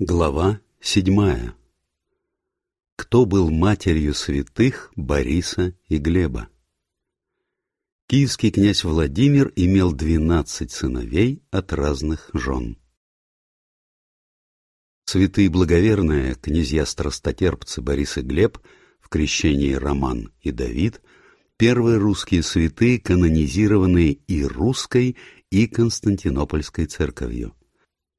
Глава седьмая. Кто был матерью святых Бориса и Глеба? Киевский князь Владимир имел двенадцать сыновей от разных жен. Святые благоверные, князья-страстотерпцы Борис и Глеб, в крещении Роман и Давид, первые русские святые, канонизированные и русской, и Константинопольской церковью.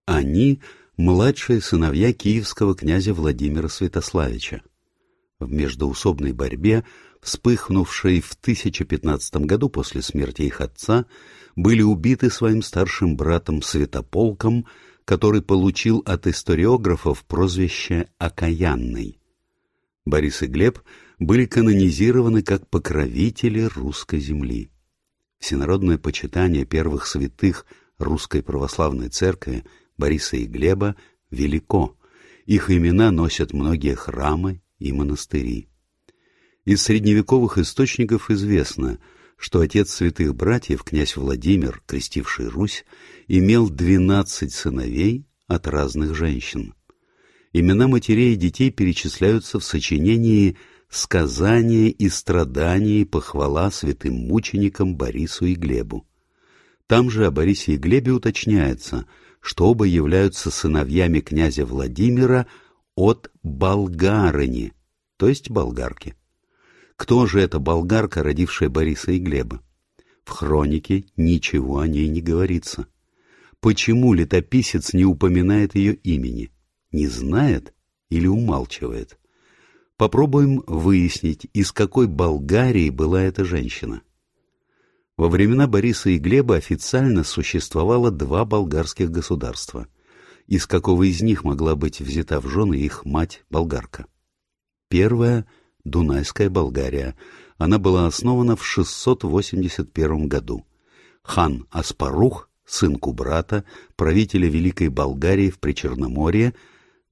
Они — младшие сыновья киевского князя Владимира Святославича. В междоусобной борьбе, вспыхнувшей в 1015 году после смерти их отца, были убиты своим старшим братом Святополком, который получил от историографов прозвище «Окаянный». Борис и Глеб были канонизированы как покровители русской земли. Всенародное почитание первых святых русской православной церкви – Бориса и Глеба велико. Их имена носят многие храмы и монастыри. Из средневековых источников известно, что отец святых братьев, князь Владимир, крестивший Русь, имел двенадцать сыновей от разных женщин. Имена матерей и детей перечисляются в сочинении «Сказания и страдания и похвала святым мученикам Борису и Глебу». Там же о Борисе и Глебе уточняется – что оба являются сыновьями князя Владимира от болгарыни, то есть болгарки. Кто же эта болгарка, родившая Бориса и Глеба? В хронике ничего о ней не говорится. Почему летописец не упоминает ее имени? Не знает или умалчивает? Попробуем выяснить, из какой Болгарии была эта женщина. Во времена Бориса и Глеба официально существовало два болгарских государства. Из какого из них могла быть взята в жены их мать-болгарка? Первая — Дунайская Болгария. Она была основана в 681 году. Хан Аспарух, сын Кубрата, правителя Великой Болгарии в Причерноморье,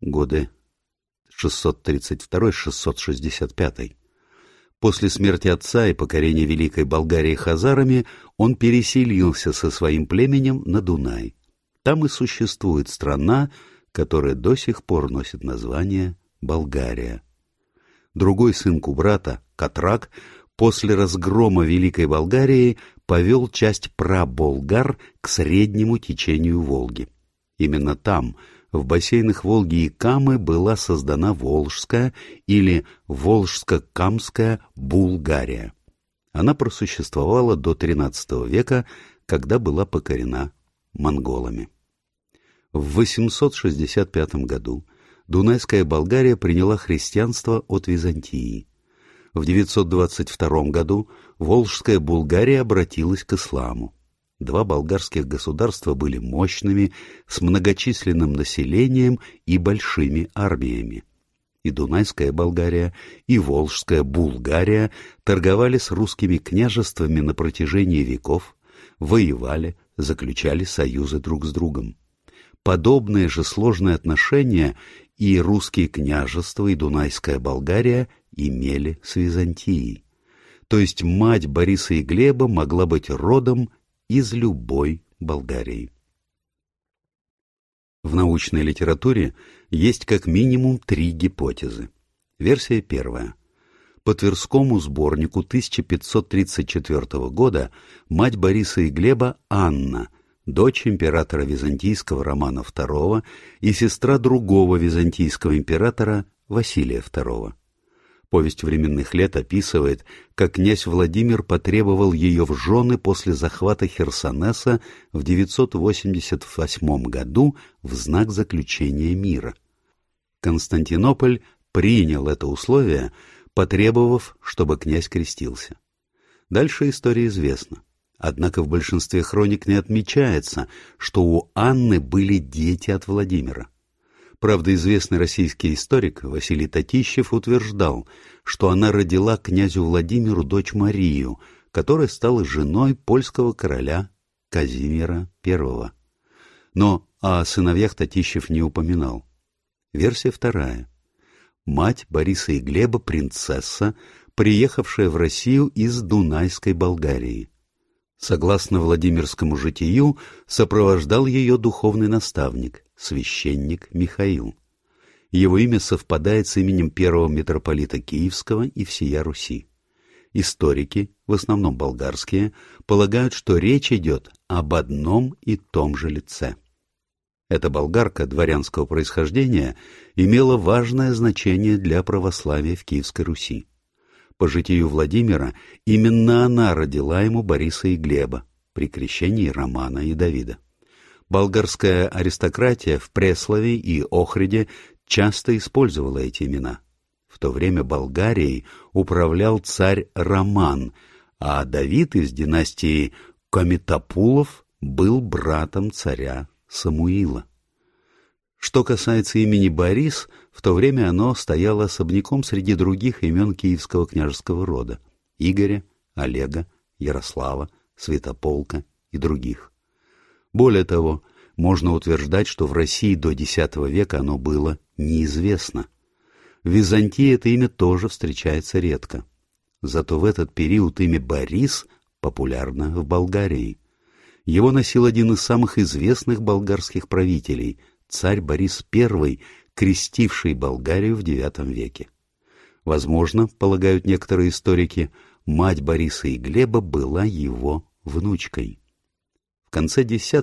годы 632-665 После смерти отца и покорения Великой Болгарии хазарами он переселился со своим племенем на Дунай. Там и существует страна, которая до сих пор носит название Болгария. Другой сын Кубрата, Катрак, после разгрома Великой Болгарии повел часть праболгар к среднему течению Волги. Именно там, в бассейнах Волги и Камы была создана Волжская или Волжско-Камская Булгария. Она просуществовала до XIII века, когда была покорена монголами. В 865 году Дунайская Болгария приняла христианство от Византии. В 922 году Волжская Булгария обратилась к исламу. Два болгарских государства были мощными, с многочисленным населением и большими армиями. И Дунайская Болгария, и Волжская Булгария торговали с русскими княжествами на протяжении веков, воевали, заключали союзы друг с другом. Подобные же сложные отношения и русские княжества, и Дунайская Болгария имели с Византией. То есть мать Бориса и Глеба могла быть родом из любой Болгарии. В научной литературе есть как минимум три гипотезы. Версия первая. По Тверскому сборнику 1534 года мать Бориса и Глеба Анна, дочь императора византийского Романа II и сестра другого византийского императора Василия II. Повесть временных лет описывает, как князь Владимир потребовал ее в жены после захвата Херсонеса в 988 году в знак заключения мира. Константинополь принял это условие, потребовав, чтобы князь крестился. Дальше история известна. Однако в большинстве хроник не отмечается, что у Анны были дети от Владимира. Правда, известный российский историк Василий Татищев утверждал, что она родила князю Владимиру дочь Марию, которая стала женой польского короля Казимира I. Но о сыновьях Татищев не упоминал. Версия вторая. Мать Бориса и Глеба, принцесса, приехавшая в Россию из Дунайской Болгарии. Согласно Владимирскому житию, сопровождал ее духовный наставник, священник Михаил. Его имя совпадает с именем первого митрополита Киевского и всея Руси. Историки, в основном болгарские, полагают, что речь идет об одном и том же лице. Эта болгарка дворянского происхождения имела важное значение для православия в Киевской Руси. По житию Владимира именно она родила ему Бориса и Глеба при крещении Романа и Давида. Болгарская аристократия в Преслове и Охриде часто использовала эти имена. В то время Болгарией управлял царь Роман, а Давид из династии Комитопулов был братом царя Самуила. Что касается имени Борис, в то время оно стояло особняком среди других имен киевского княжеского рода — Игоря, Олега, Ярослава, Святополка и других. Более того, можно утверждать, что в России до X века оно было неизвестно. В Византии это имя тоже встречается редко. Зато в этот период имя Борис популярно в Болгарии. Его носил один из самых известных болгарских правителей, царь Борис I, крестивший Болгарию в IX веке. Возможно, полагают некоторые историки, мать Бориса и Глеба была его внучкой. Конце X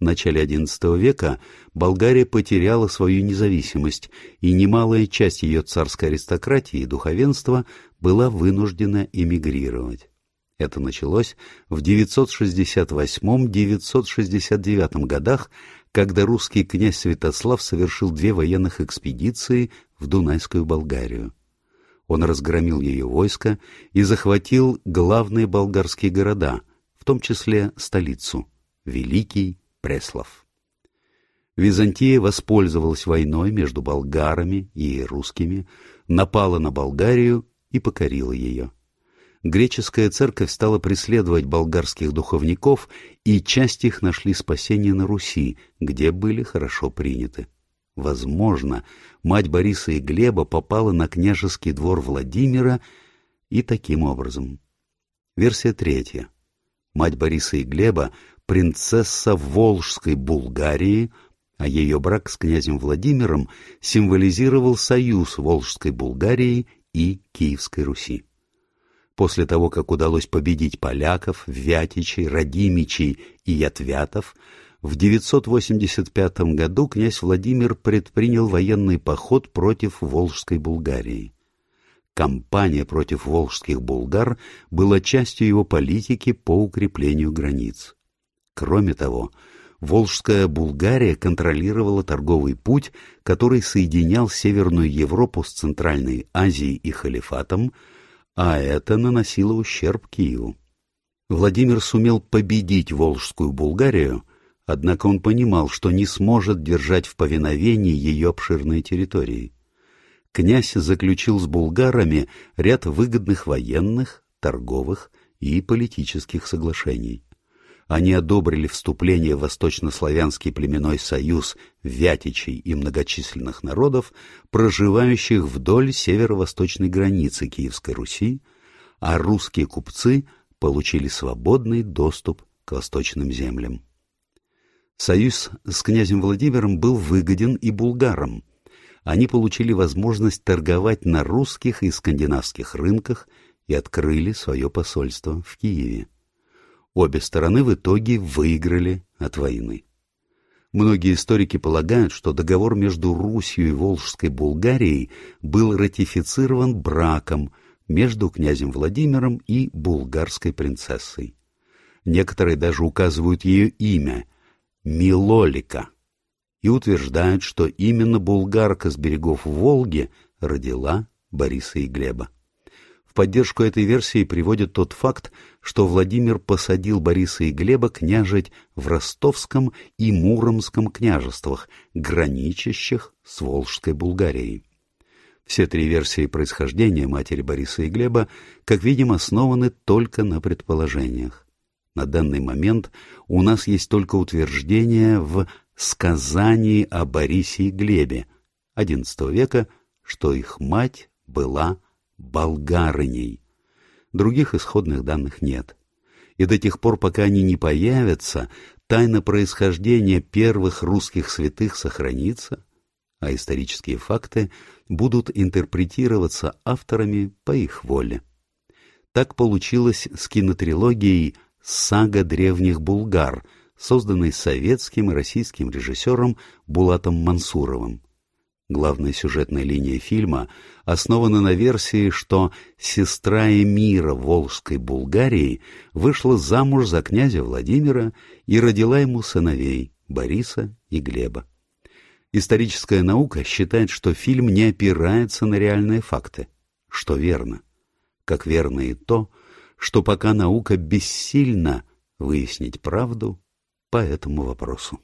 начале XI века Болгария потеряла свою независимость, и немалая часть ее царской аристократии и духовенства была вынуждена эмигрировать. Это началось в 968-969 годах, когда русский князь Святослав совершил две военных экспедиции в Дунайскую Болгарию. Он разгромил ее войско и захватил главные болгарские города, том числе столицу — Великий Преслов. Византия воспользовалась войной между болгарами и русскими, напала на Болгарию и покорила ее. Греческая церковь стала преследовать болгарских духовников, и часть их нашли спасение на Руси, где были хорошо приняты. Возможно, мать Бориса и Глеба попала на княжеский двор Владимира и таким образом. Версия третья. Мать Бориса и Глеба принцесса Волжской Булгарии, а ее брак с князем Владимиром символизировал союз Волжской Булгарии и Киевской Руси. После того, как удалось победить поляков, вятичей, радимичей и ятвятов, в 985 году князь Владимир предпринял военный поход против Волжской Булгарии. Кампания против волжских булгар была частью его политики по укреплению границ. Кроме того, Волжская Булгария контролировала торговый путь, который соединял Северную Европу с Центральной Азией и Халифатом, а это наносило ущерб Киеву. Владимир сумел победить Волжскую Булгарию, однако он понимал, что не сможет держать в повиновении ее обширные территории. Князь заключил с булгарами ряд выгодных военных, торговых и политических соглашений они одобрили вступление в Восточнославянский племенной союз вятичей и многочисленных народов, проживающих вдоль северо-восточной границы Киевской Руси, а русские купцы получили свободный доступ к восточным землям. Союз с князем Владимиром был выгоден и булгарам. Они получили возможность торговать на русских и скандинавских рынках и открыли свое посольство в Киеве. Обе стороны в итоге выиграли от войны. Многие историки полагают, что договор между Русью и Волжской Булгарией был ратифицирован браком между князем Владимиром и булгарской принцессой. Некоторые даже указывают ее имя — Милолика, и утверждают, что именно булгарка с берегов Волги родила Бориса и Глеба. В поддержку этой версии приводит тот факт, что Владимир посадил Бориса и Глеба княжить в Ростовском и Муромском княжествах, граничащих с Волжской Булгарией. Все три версии происхождения матери Бориса и Глеба, как видим, основаны только на предположениях. На данный момент у нас есть только утверждение в «Сказании о Борисе и Глебе» XI века, что их мать была болгарыней. Других исходных данных нет. И до тех пор, пока они не появятся, тайна происхождения первых русских святых сохранится, а исторические факты будут интерпретироваться авторами по их воле. Так получилось с кинотрилогией «Сага древних булгар», созданной советским и российским режиссером Булатом Мансуровым. Главная сюжетная линия фильма основана на версии, что сестра эмира Волжской Булгарии вышла замуж за князя Владимира и родила ему сыновей Бориса и Глеба. Историческая наука считает, что фильм не опирается на реальные факты, что верно. Как верно и то, что пока наука бессильна выяснить правду по этому вопросу.